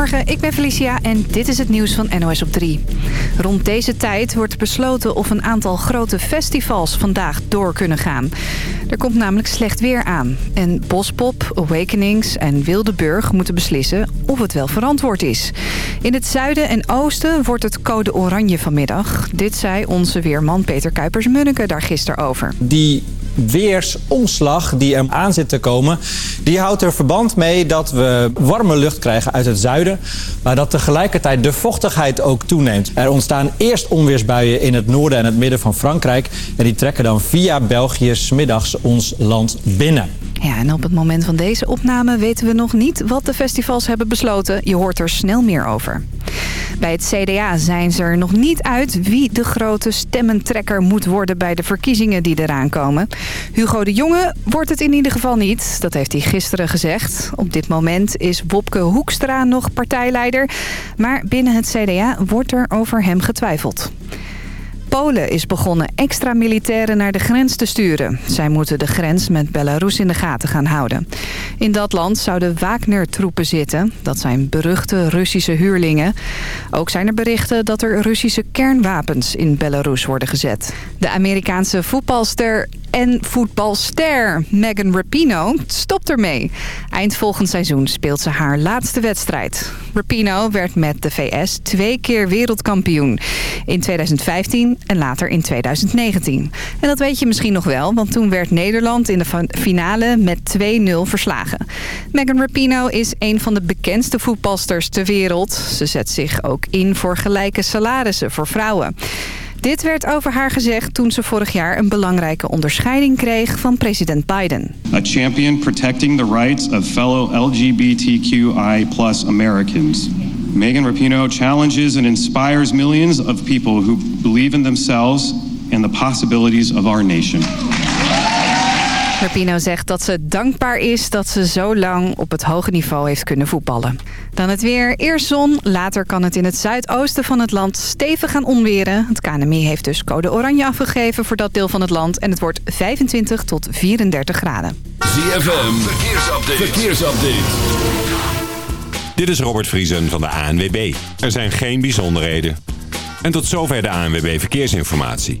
Goedemorgen, ik ben Felicia en dit is het nieuws van NOS op 3. Rond deze tijd wordt besloten of een aantal grote festivals vandaag door kunnen gaan. Er komt namelijk slecht weer aan. En Bospop, Awakenings en Wildeburg moeten beslissen of het wel verantwoord is. In het zuiden en oosten wordt het code oranje vanmiddag. Dit zei onze weerman Peter Kuipers-Munneke daar gisteren over. Die weersomslag die er aan zit te komen... die houdt er verband mee dat we warme lucht krijgen uit het zuiden... maar dat tegelijkertijd de vochtigheid ook toeneemt. Er ontstaan eerst onweersbuien in het noorden en het midden van Frankrijk... en die trekken dan via België smiddags ons land binnen. Ja, en op het moment van deze opname weten we nog niet wat de festivals hebben besloten. Je hoort er snel meer over. Bij het CDA zijn ze er nog niet uit wie de grote stemmentrekker moet worden bij de verkiezingen die eraan komen. Hugo de Jonge wordt het in ieder geval niet. Dat heeft hij gisteren gezegd. Op dit moment is Wopke Hoekstra nog partijleider. Maar binnen het CDA wordt er over hem getwijfeld. Polen is begonnen extra militairen naar de grens te sturen. Zij moeten de grens met Belarus in de gaten gaan houden. In dat land zouden Wagner-troepen zitten. Dat zijn beruchte Russische huurlingen. Ook zijn er berichten dat er Russische kernwapens in Belarus worden gezet. De Amerikaanse voetbalster en voetbalster Megan Rapinoe stopt ermee. Eind volgend seizoen speelt ze haar laatste wedstrijd. Rapinoe werd met de VS twee keer wereldkampioen. In 2015 en later in 2019. En dat weet je misschien nog wel, want toen werd Nederland in de finale met 2-0 verslagen. Megan Rapinoe is een van de bekendste voetbalsters ter wereld. Ze zet zich ook in voor gelijke salarissen voor vrouwen. Dit werd over haar gezegd toen ze vorig jaar een belangrijke onderscheiding kreeg van president Biden. A champion protecting the rights of fellow LGBTQI Americans. Megan Rapinoe challenges and inspires millions of people who believe in themselves and the possibilities of our nation. Rapino zegt dat ze dankbaar is dat ze zo lang op het hoge niveau heeft kunnen voetballen. Dan het weer. Eerst zon, later kan het in het zuidoosten van het land stevig gaan onweren. Het KNMI heeft dus code oranje afgegeven voor dat deel van het land. En het wordt 25 tot 34 graden. ZFM, verkeersupdate. verkeersupdate. Dit is Robert Vriesen van de ANWB. Er zijn geen bijzonderheden. En tot zover de ANWB Verkeersinformatie.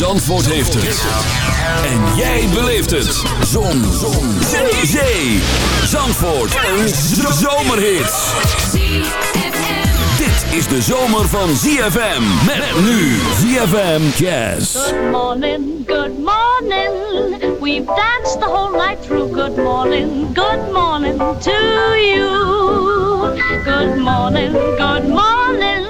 Zandvoort heeft het. En jij beleeft het. Zon. Zon. Zee. Zee. Zandvoort. Een zomerhit. Dit is de zomer van ZFM. Met nu ZFM Jazz. Good morning, good morning. We've danced the whole night through. Good morning, good morning to you. Good morning, good morning.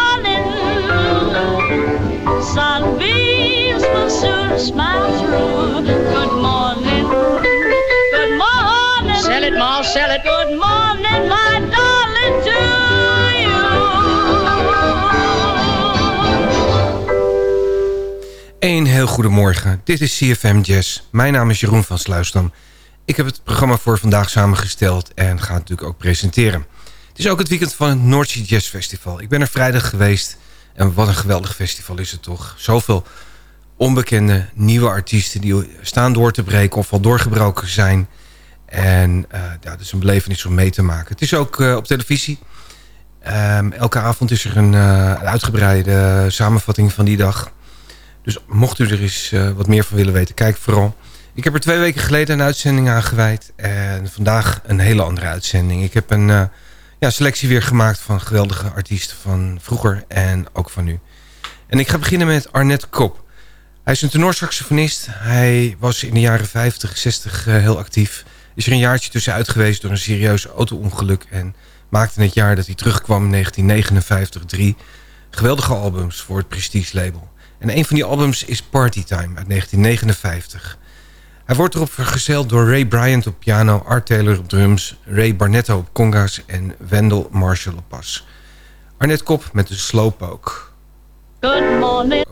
sunbeams will soon smile through. Good morning, good morning. Sell it, Ma, it. Good morning, my darling, to you. Een heel goedemorgen. Dit is CFM Jazz. Mijn naam is Jeroen van Sluisdam. Ik heb het programma voor vandaag samengesteld en ga het natuurlijk ook presenteren. Het is ook het weekend van het Noordzee Jazz Festival. Ik ben er vrijdag geweest en wat een geweldig festival is het toch. Zoveel onbekende nieuwe artiesten die staan door te breken of al doorgebroken zijn. En uh, ja, dat is een belevenis om mee te maken. Het is ook uh, op televisie. Um, elke avond is er een, uh, uitgebreide samenvatting van die dag. Dus mocht u er eens wat meer van willen weten, kijk vooral. Ik heb er twee weken geleden een uitzending aan gewijd. En vandaag een hele andere uitzending. Ik heb een ja, selectie weer gemaakt van geweldige artiesten van vroeger en ook van nu. En ik ga beginnen met Arnett Kop. Hij is een tenorsaxofonist. Hij was in de jaren 50, 60 heel actief. Is er een jaartje tussenuit geweest door een serieus auto-ongeluk... en maakte het jaar dat hij terugkwam in 1959 drie geweldige albums voor het Prestige label. En een van die albums is Partytime uit 1959. Hij wordt erop vergezeld door Ray Bryant op piano, Art Taylor op drums... Ray Barnetto op congas en Wendell Marshall op bas. Arnett Kop met de Slowpoke. Good morning.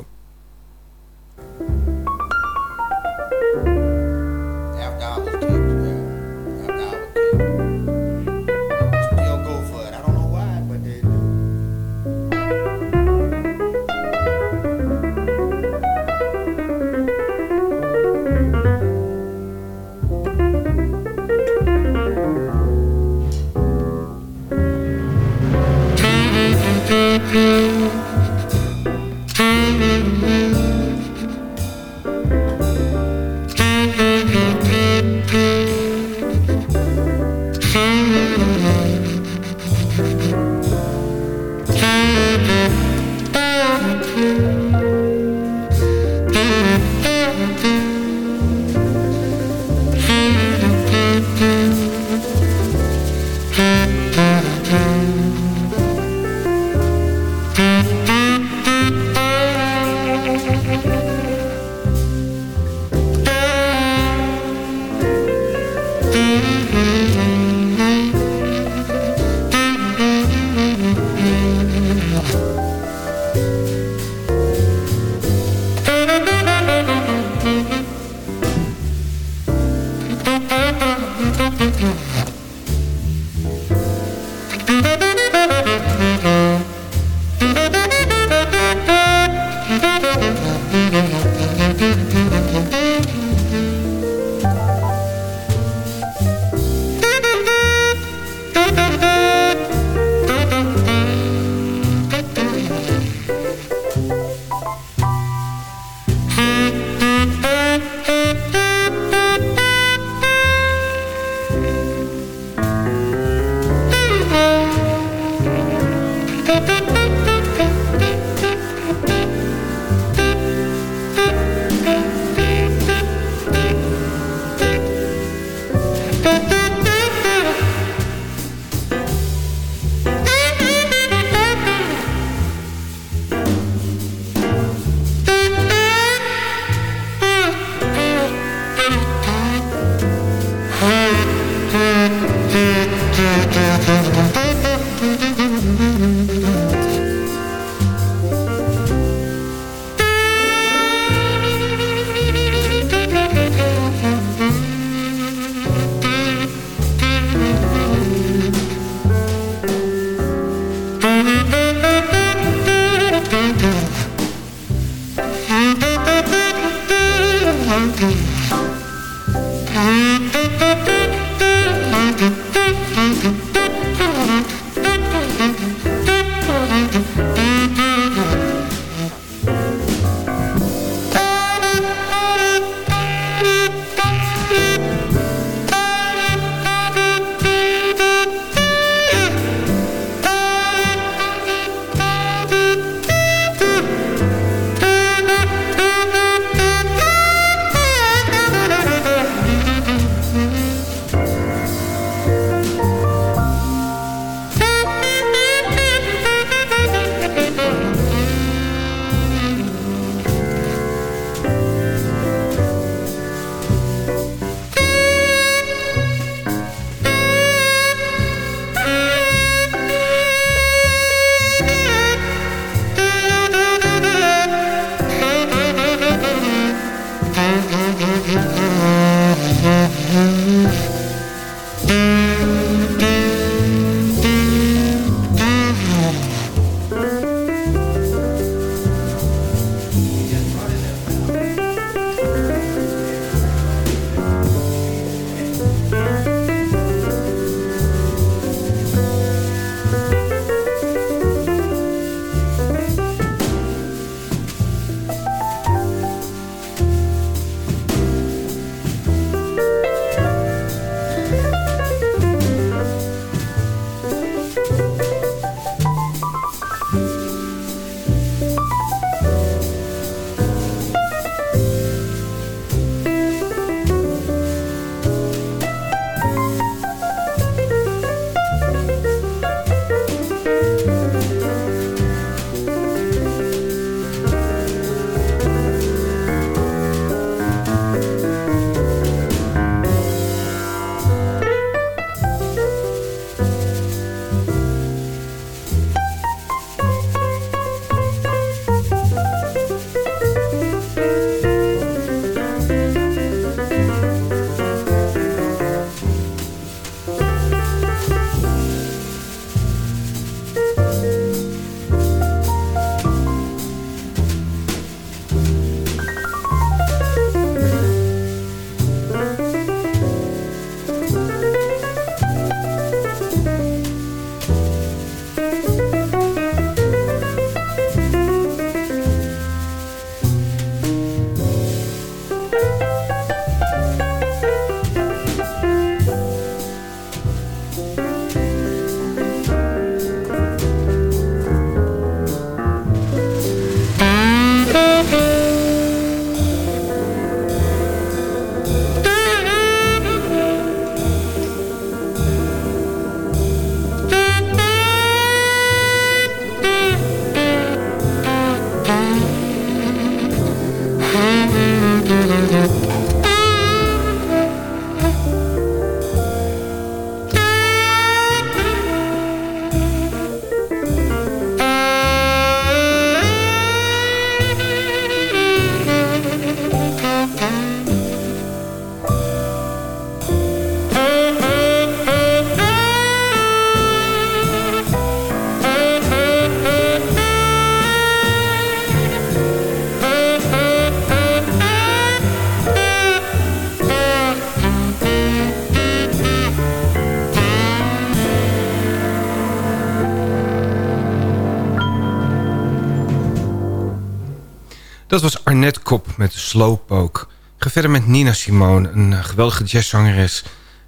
Dat was Arnett Kop met Slowpoke. Ik ga verder met Nina Simone, een eh, geweldige jazzzangeres...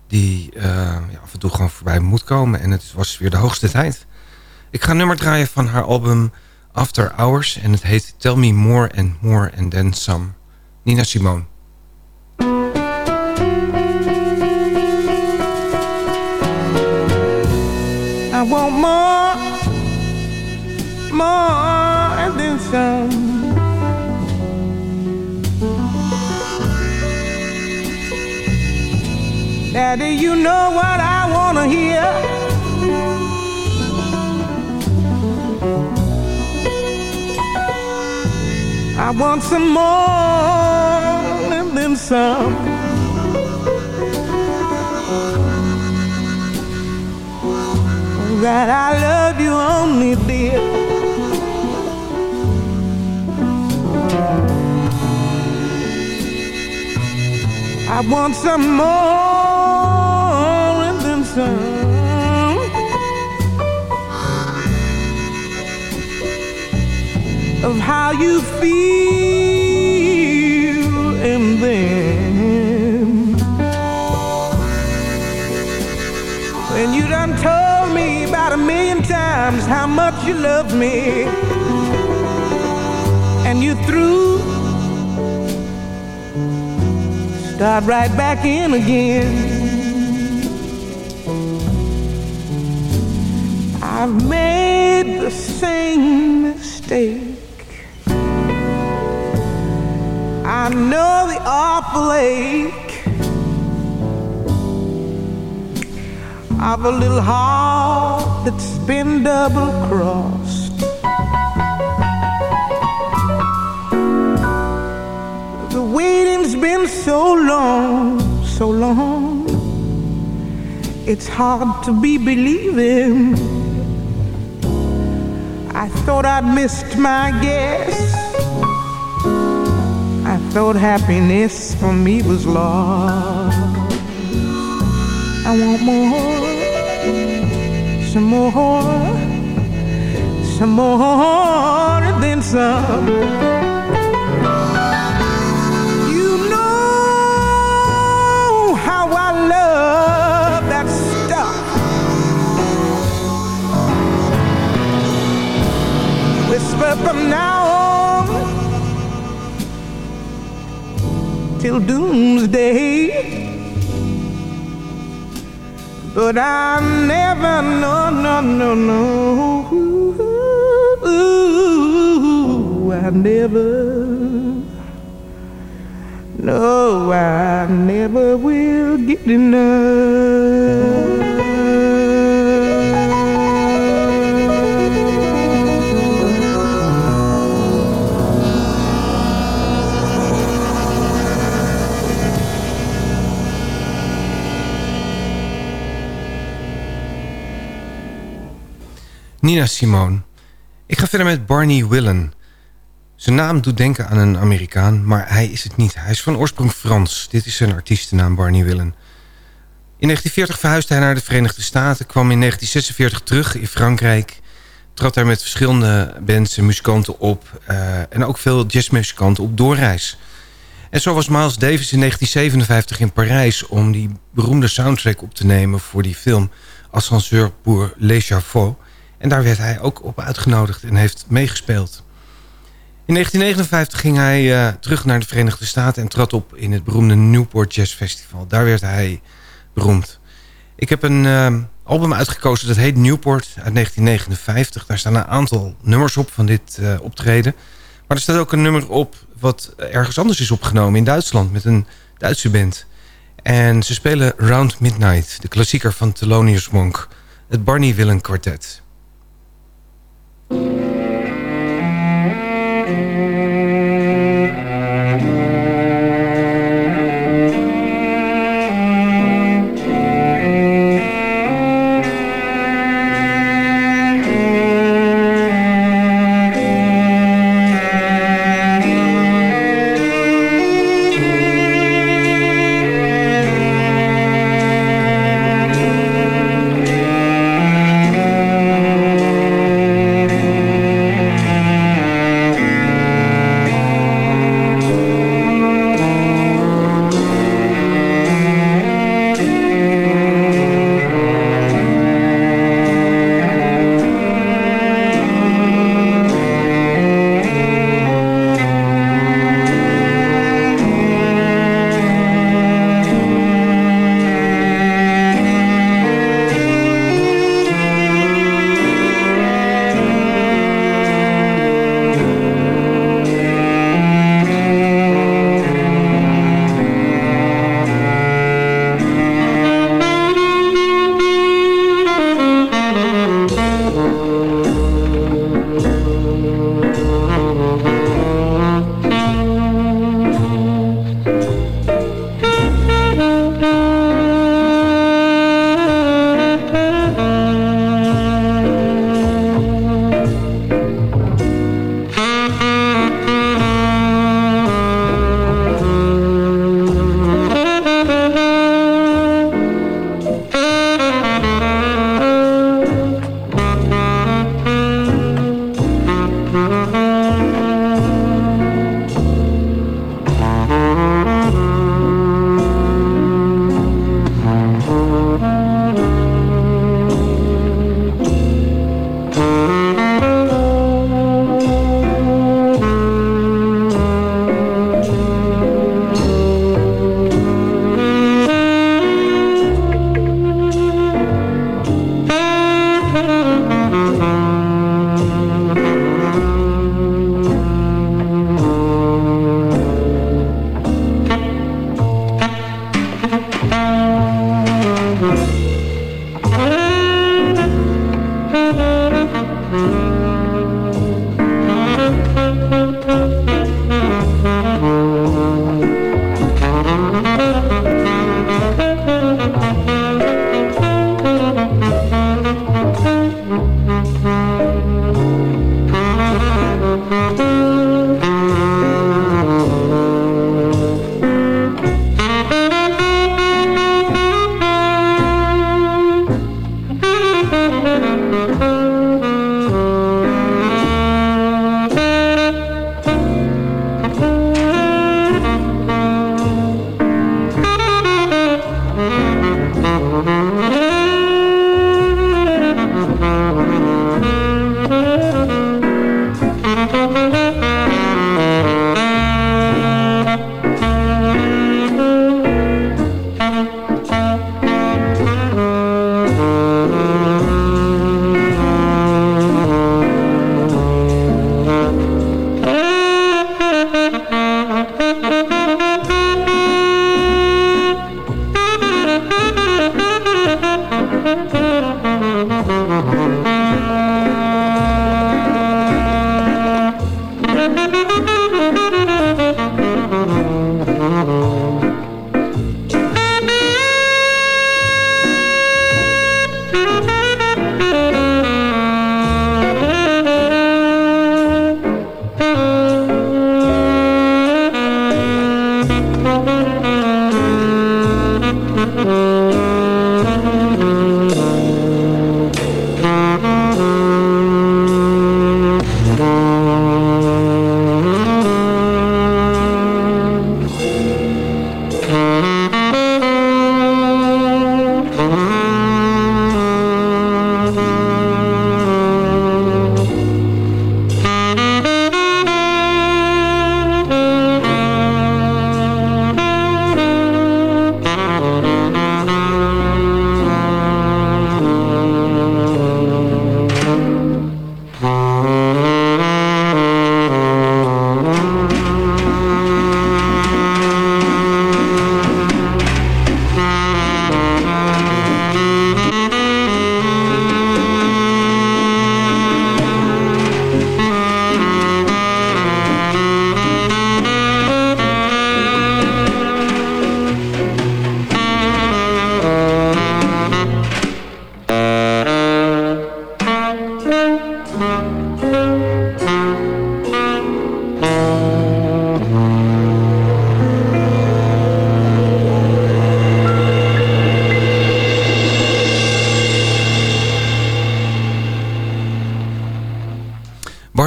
die uh, ja, af en toe gewoon voorbij moet komen. En het was weer de hoogste tijd. Ik ga een nummer draaien van haar album After Hours... en het heet Tell Me More and More and Then Some. Nina Simone. I want more, more Daddy, you know what I wanna hear. I want some more and then some. That I love you only, dear. I want some more Of how you feel, and then when you done told me about a million times how much you love me, and you through start right back in again. I've made the same mistake. I know the awful ache of a little heart that's been double crossed. The waiting's been so long, so long. It's hard to be believing. I thought I'd missed my guess. I thought happiness for me was lost. I want more, some more, some more, then some. Whisper from now on till doomsday. But I never, no, no, no, no. Ooh, I never, no, I never will get enough. Nina Simone. Ik ga verder met Barney Willen. Zijn naam doet denken aan een Amerikaan, maar hij is het niet. Hij is van oorsprong Frans. Dit is zijn artiestennaam, Barney Willen. In 1940 verhuisde hij naar de Verenigde Staten... kwam in 1946 terug in Frankrijk... trad daar met verschillende bands en muzikanten op... Uh, en ook veel jazzmuzikanten op doorreis. En zo was Miles Davis in 1957 in Parijs... om die beroemde soundtrack op te nemen voor die film... Ascenseur pour les Chavots... En daar werd hij ook op uitgenodigd en heeft meegespeeld. In 1959 ging hij uh, terug naar de Verenigde Staten... en trad op in het beroemde Newport Jazz Festival. Daar werd hij beroemd. Ik heb een uh, album uitgekozen dat heet Newport uit 1959. Daar staan een aantal nummers op van dit uh, optreden. Maar er staat ook een nummer op wat ergens anders is opgenomen... in Duitsland met een Duitse band. En ze spelen Round Midnight, de klassieker van Thelonious Monk... het Barney Willen kwartet.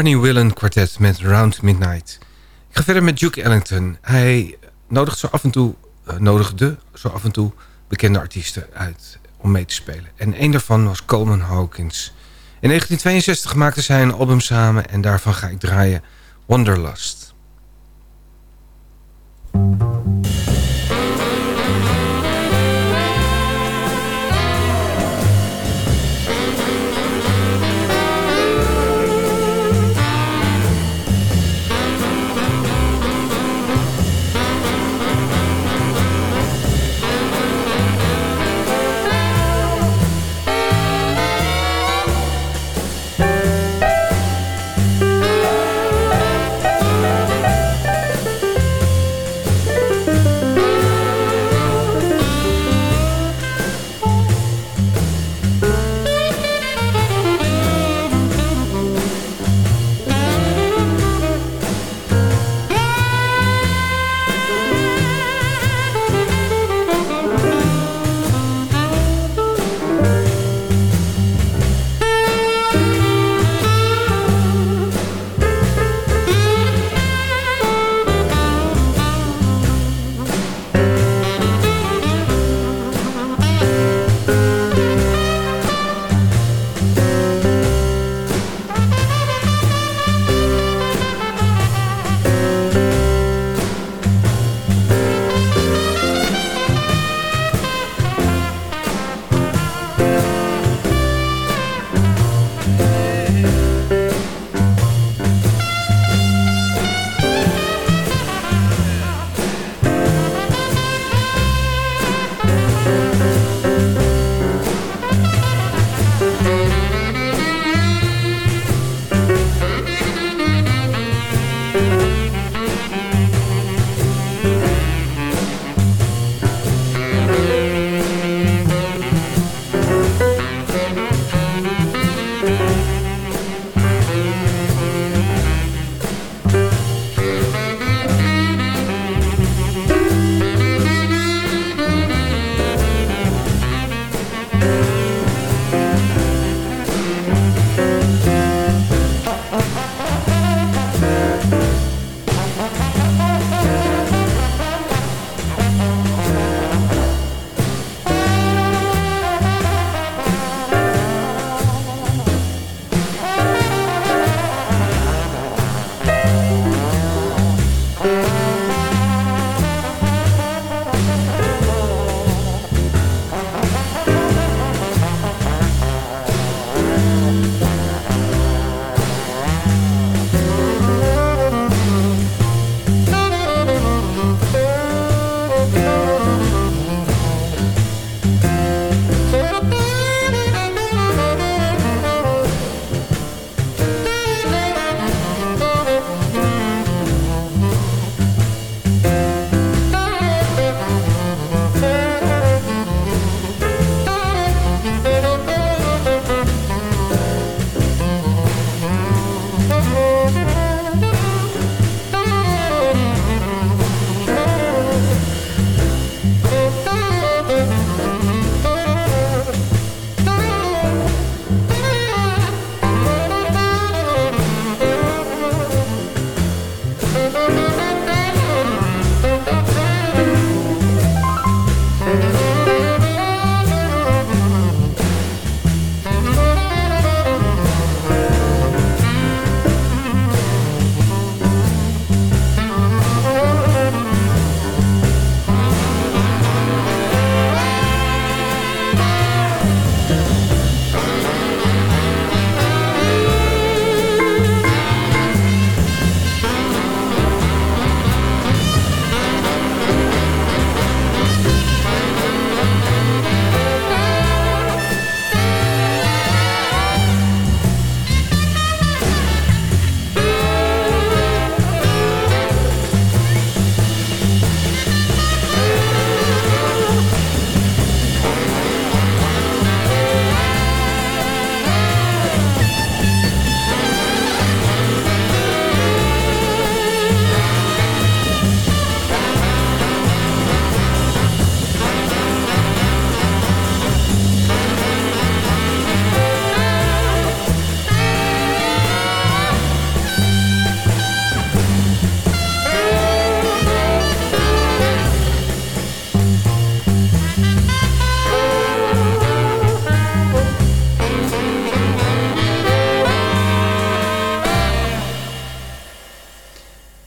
Barney Willen Quartet met Round Midnight. Ik ga verder met Duke Ellington. Hij nodigt zo af en toe, uh, nodigde zo af en toe bekende artiesten uit om mee te spelen. En een daarvan was Coleman Hawkins. In 1962 maakten zij een album samen en daarvan ga ik draaien Wanderlust.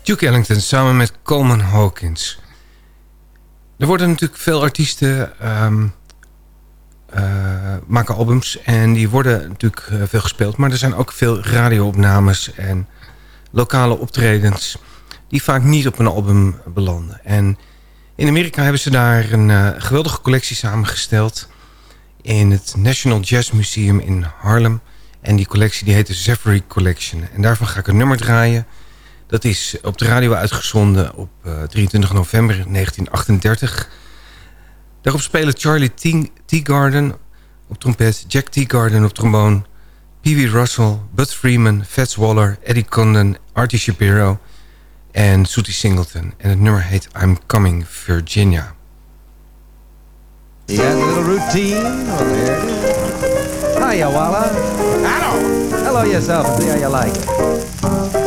Duke Ellington samen met Coleman Hawkins. Er worden natuurlijk veel artiesten ehm, eh, maken albums en die worden natuurlijk eh, veel gespeeld. Maar er zijn ook veel radioopnames en lokale optredens die vaak niet op een album belanden. En in Amerika hebben ze daar een uh, geweldige collectie samengesteld in het National Jazz Museum in Harlem. En die collectie die heet de Zephyr Collection. En daarvan ga ik een nummer draaien. Dat is op de radio uitgezonden op uh, 23 november 1938. Daarop spelen Charlie Teagarden op trompet... Jack Teagarden op trombone... Pee Wee Russell, Bud Freeman, Fats Waller... Eddie Condon, Artie Shapiro en Sooty Singleton. En het nummer heet I'm Coming, Virginia. You got a little routine? Well, there it is. Hiya, Walla. Hello. Hello yourself and see how you like it.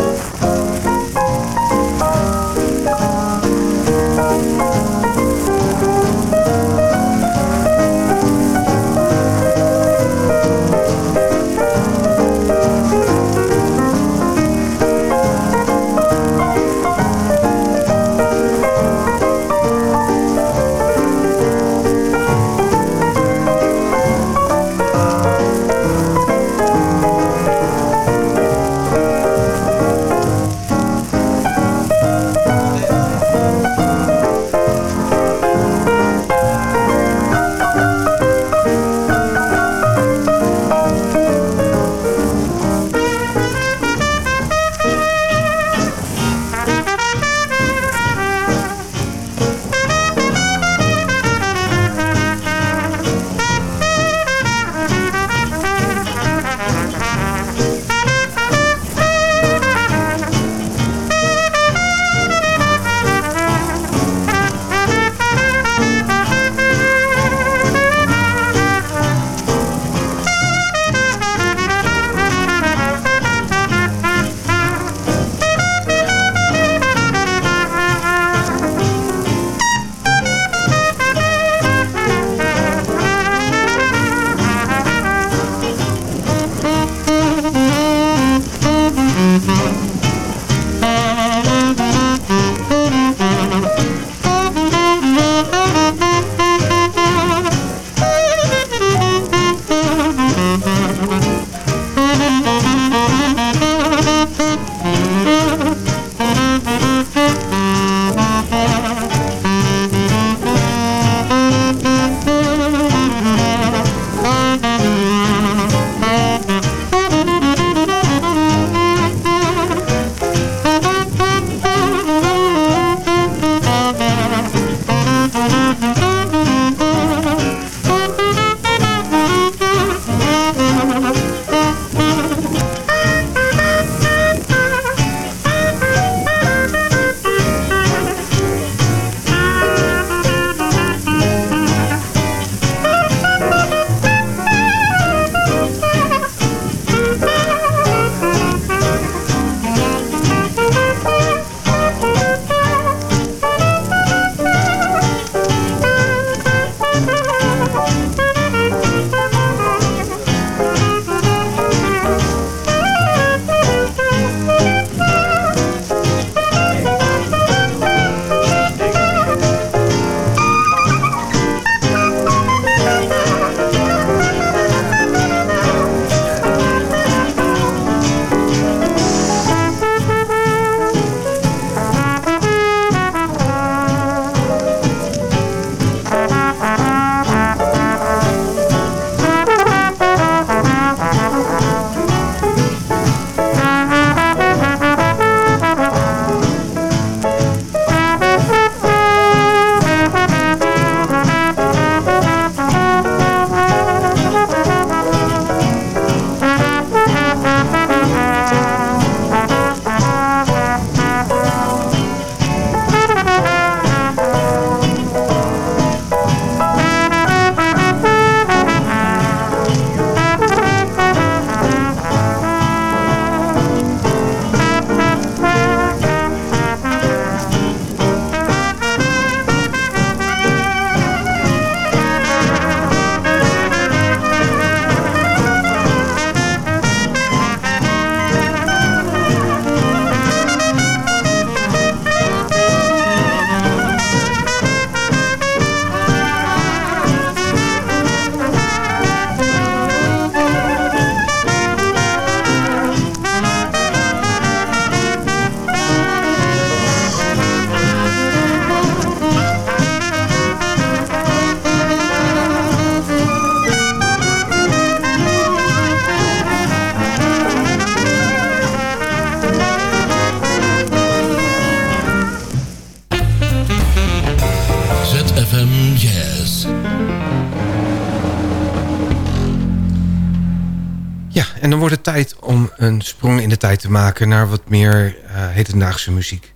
Een sprong in de tijd te maken... naar wat meer uh, hedendaagse muziek.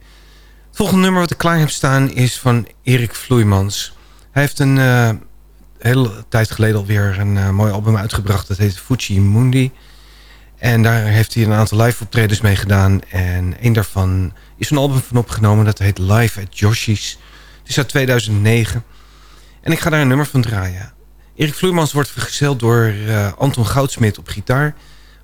Het volgende nummer wat ik klaar heb staan is van Erik Vloeimans. Hij heeft een uh, hele tijd geleden alweer een uh, mooi album uitgebracht. Dat heet Fuji Mundi. En daar heeft hij een aantal live optredens mee gedaan. En een daarvan is een album van opgenomen. Dat heet Live at Joshi's. Het is uit 2009. En ik ga daar een nummer van draaien. Erik Vloeimans wordt vergezeld door Anton Goudsmit op gitaar.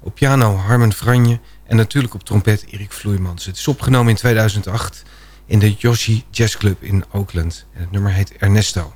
Op piano Harmen Franje. En natuurlijk op trompet Erik Vloeimans. Het is opgenomen in 2008 in de Yoshi Jazz Club in Oakland. En het nummer heet Ernesto.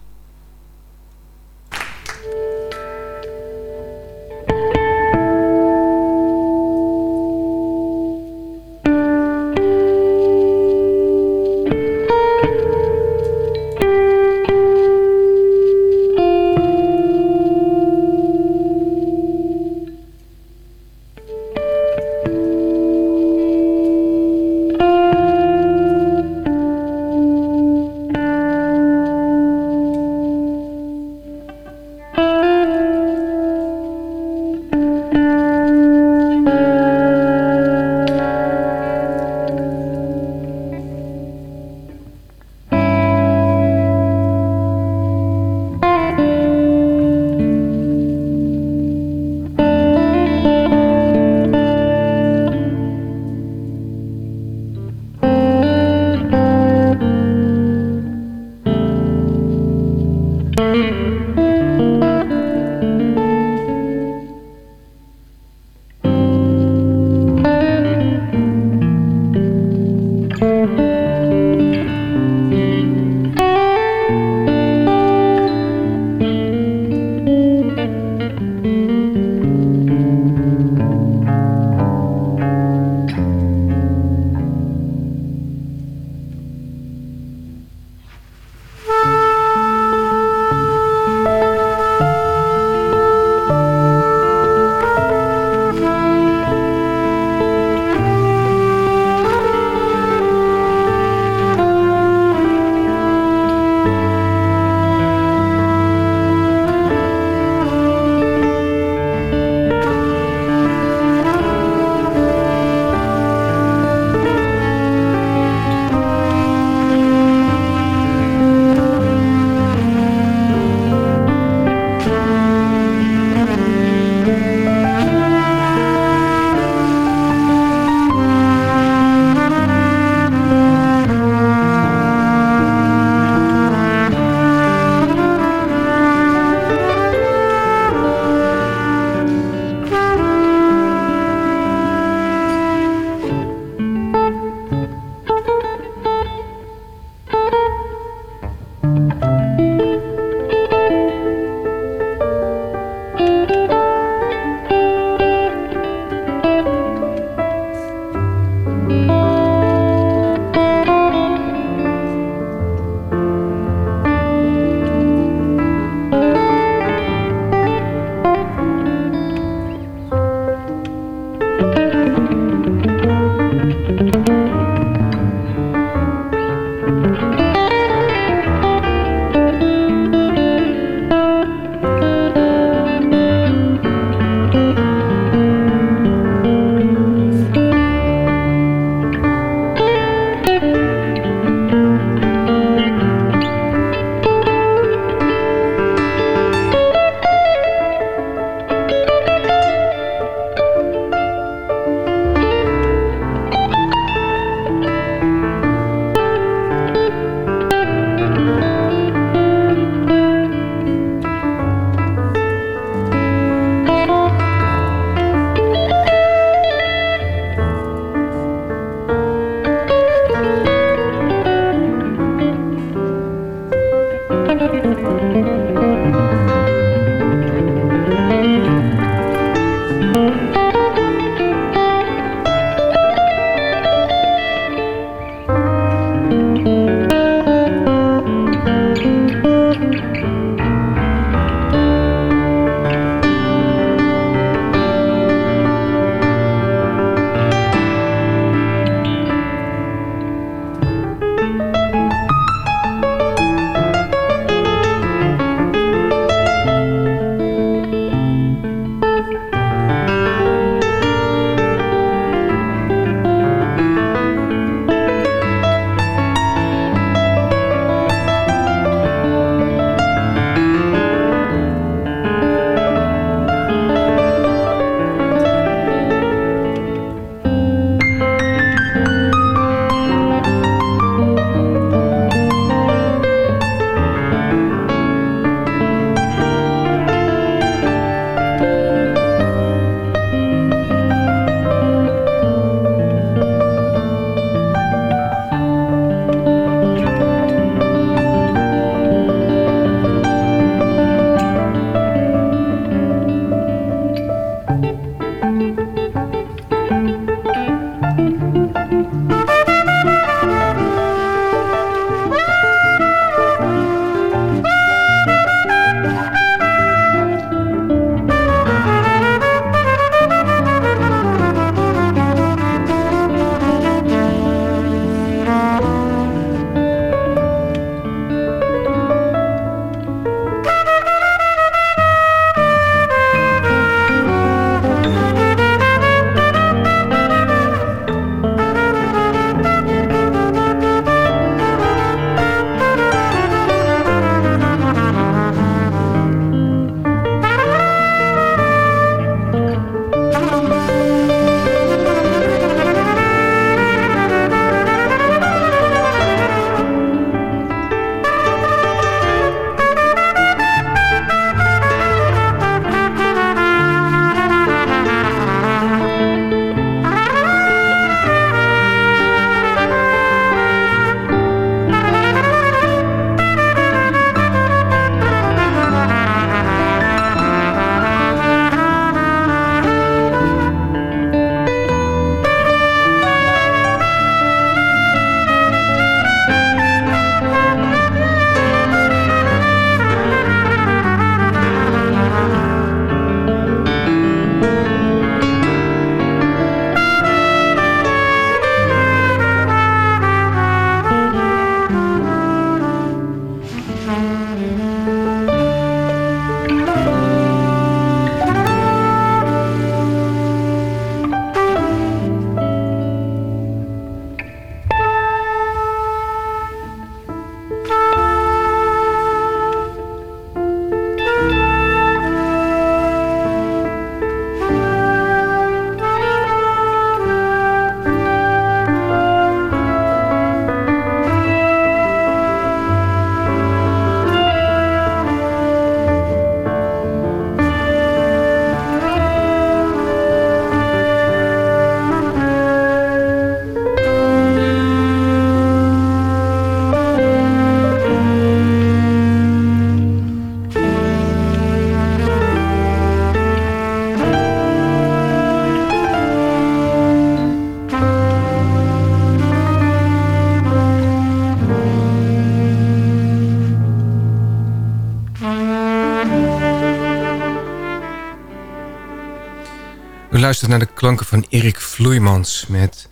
Naar de klanken van Erik Vloeimans met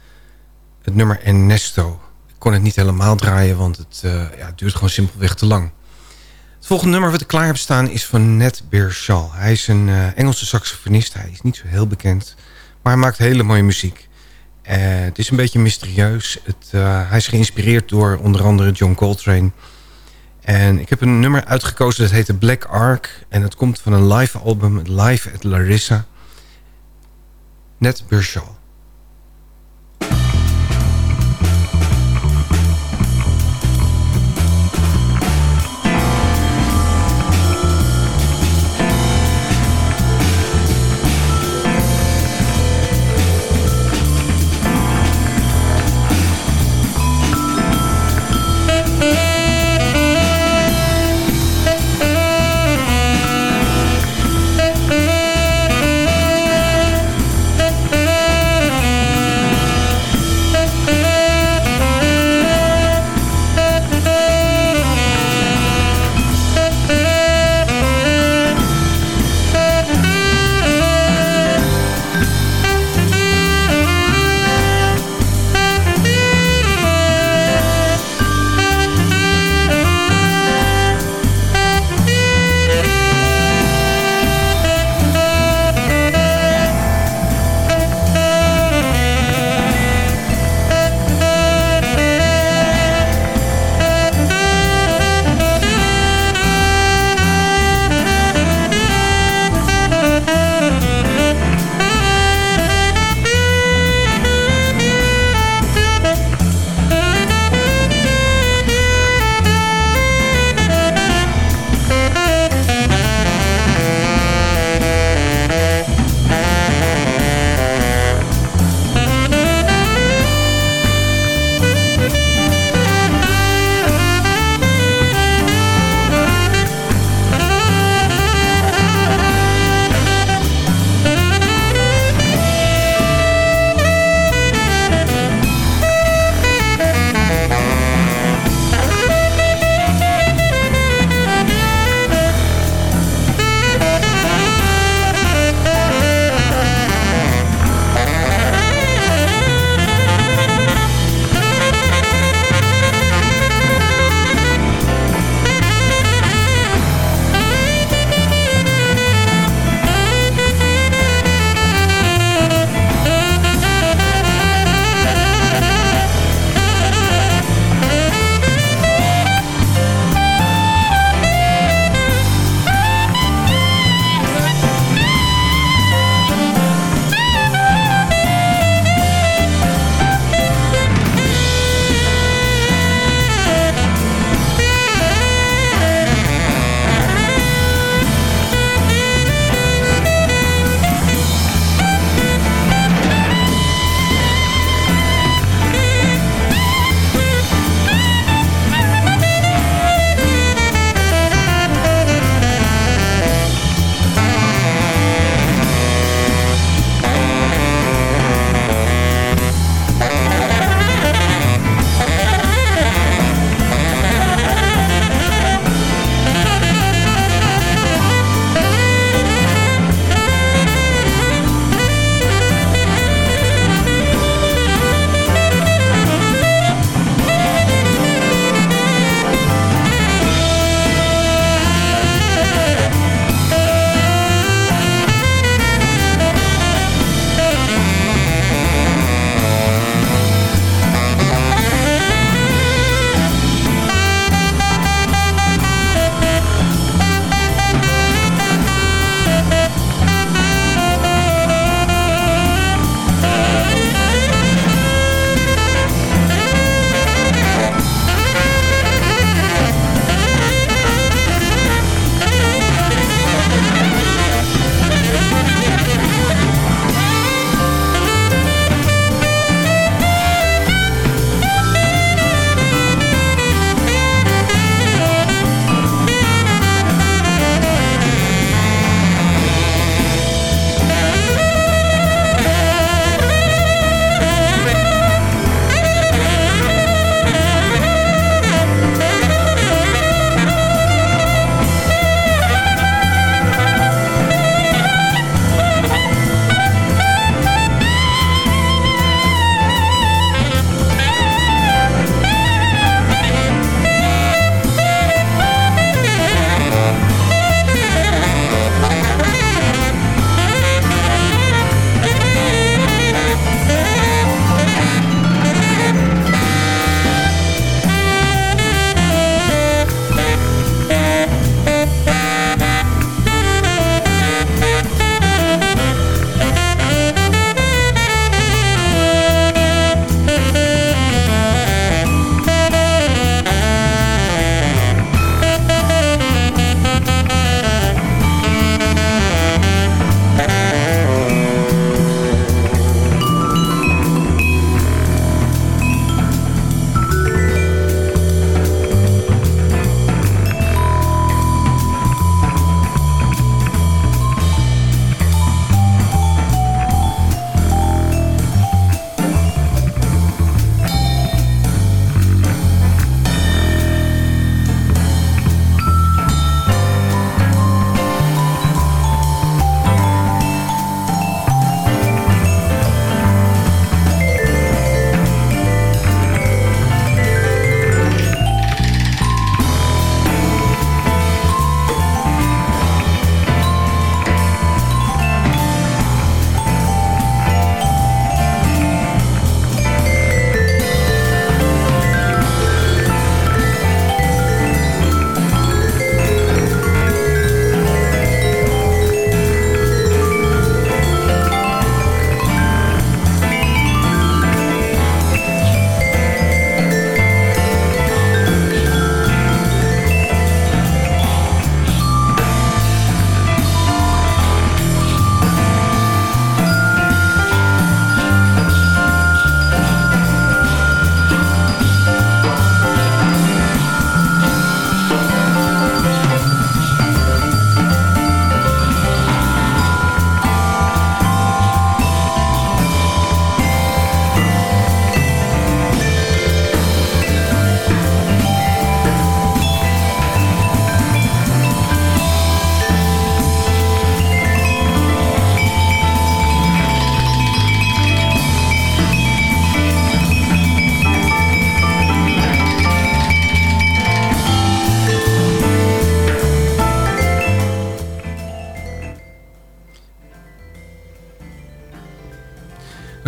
het nummer Ernesto. Ik kon het niet helemaal draaien, want het, uh, ja, duurt gewoon simpelweg te lang. Het volgende nummer wat ik klaar heb staan is van Ned Bershal. Hij is een uh, Engelse saxofonist. Hij is niet zo heel bekend, maar hij maakt hele mooie muziek. Uh, het is een beetje mysterieus. Het, hij is geïnspireerd door onder andere John Coltrane... En ik heb een nummer uitgekozen dat heet The Black Ark. En het komt van een live album, Live at Larissa. Net Burchal.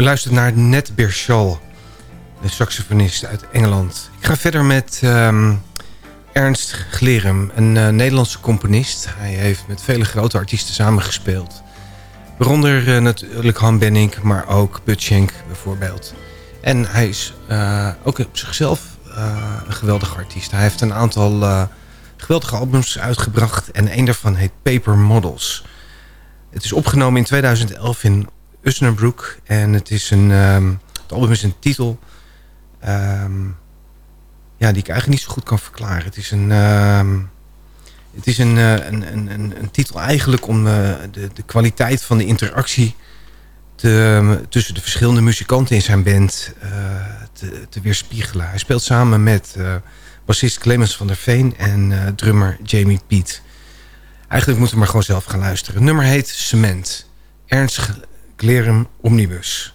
Luistert naar Ned Birchall, een saxofonist uit Engeland. Ik ga verder met ehm, Ernst Glerum, een uh, Nederlandse componist. Hij heeft met vele grote artiesten samengespeeld. Waaronder uh, natuurlijk Han Benning, maar ook Schenk bijvoorbeeld. En hij is uh, ook op zichzelf een geweldige artiest. Hij heeft een aantal geweldige albums uitgebracht en een daarvan heet Paper Models. Het is opgenomen in 2011 in Usnabroek en het, is een, um, het album is een titel um, ja, die ik eigenlijk niet zo goed kan verklaren. Het is een, um, het is een, uh, een, een, een, een, titel eigenlijk om uh, de, de kwaliteit van de interactie te, tussen de verschillende muzikanten in zijn band uh, te, te weerspiegelen. Hij speelt samen met bassist Clemens van der Veen en drummer Jamie Piet. Eigenlijk moeten we maar gewoon zelf gaan luisteren. Het nummer heet Cement. Ernst Glerum Omnibus.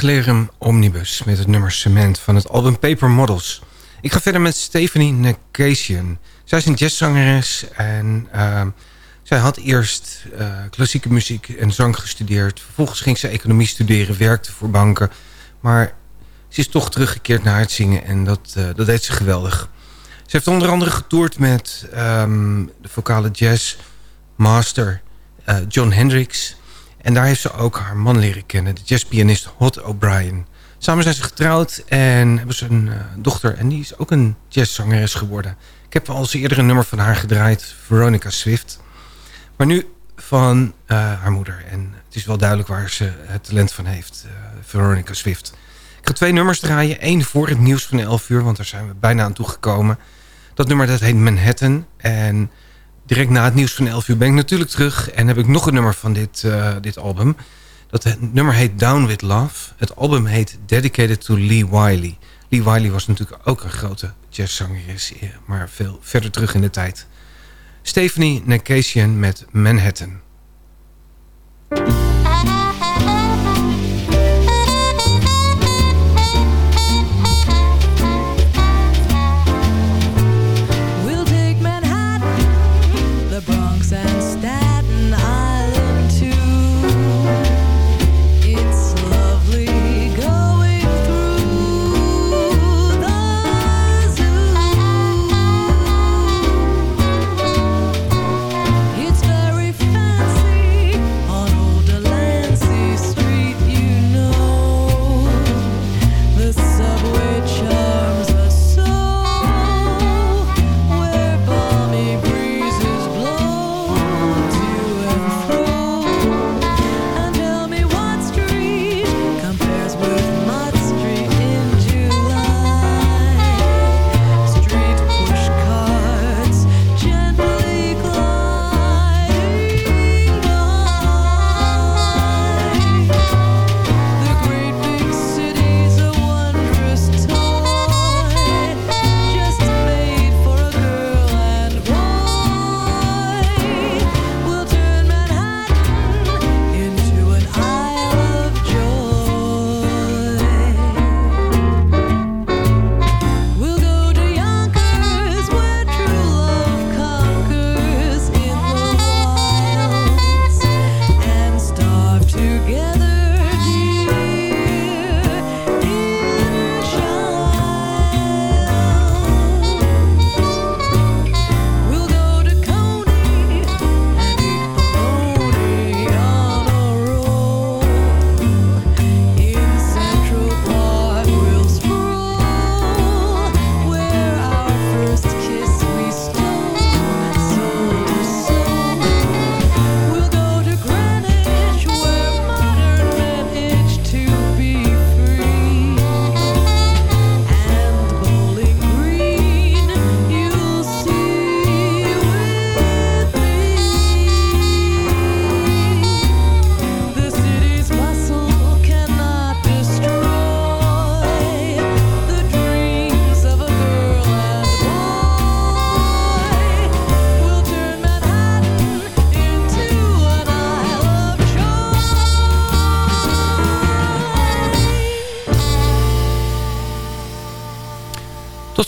Glerum Omnibus met het nummer Cement van het album Paper Models. Ik ga verder met Stephanie Nakasian. Zij is een jazzzangeres en uh, zij had eerst uh, klassieke muziek en zang gestudeerd. Vervolgens ging ze economie studeren, werkte voor banken. Maar ze is toch teruggekeerd naar het zingen en dat, uh, dat deed ze geweldig. Ze heeft onder andere getoerd met um, de vocale jazz master uh, John Hendricks. En daar heeft ze ook haar man leren kennen, de jazzpianist Hot O'Brien. Samen zijn ze getrouwd en hebben ze een uh, dochter. En die is ook een jazzzangeres geworden. Ik heb al eens eerder een nummer van haar gedraaid, Veronica Swift. Maar nu van uh, haar moeder. En het is wel duidelijk waar ze het talent van heeft, uh, Veronica Swift. Ik ga twee nummers draaien. Eén voor het nieuws van 11 uur, want daar zijn we bijna aan toegekomen. Dat nummer dat heet Manhattan. En direct na het nieuws van 11 uur ben ik natuurlijk terug. En heb ik nog een nummer van dit, uh, dit album. Dat nummer heet Down With Love. Het album heet Dedicated to Lee Wiley. Lee Wiley was natuurlijk ook een grote jazzzangeres, maar veel verder terug in de tijd. Stephanie Nakasian met Manhattan.